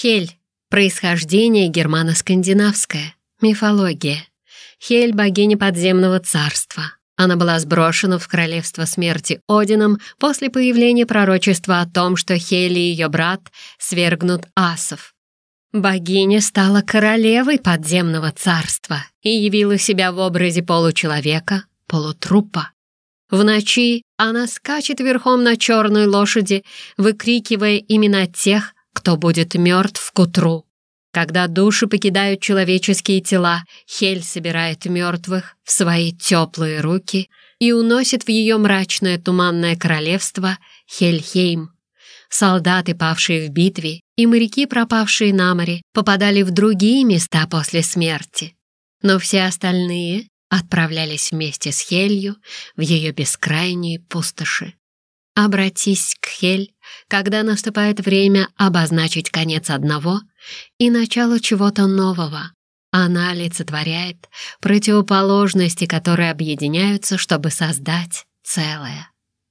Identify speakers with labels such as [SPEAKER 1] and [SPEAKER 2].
[SPEAKER 1] Хель. Происхождение германо-скандинавское. Мифология. Хель – богиня подземного царства. Она была сброшена в королевство смерти Одином после появления пророчества о том, что Хель и ее брат свергнут асов. Богиня стала королевой подземного царства и явила себя в образе получеловека, полутрупа. В ночи она скачет верхом на черной лошади, выкрикивая имена тех, кто будет мертв к утру. Когда души покидают человеческие тела, Хель собирает мертвых в свои теплые руки и уносит в ее мрачное туманное королевство Хельхейм. Солдаты, павшие в битве, и моряки, пропавшие на море, попадали в другие места после смерти. Но все остальные отправлялись вместе с Хелью в ее бескрайние пустоши. Обратись к Хель, когда наступает время обозначить конец одного и начало чего-то нового. Она олицетворяет противоположности, которые объединяются, чтобы создать целое.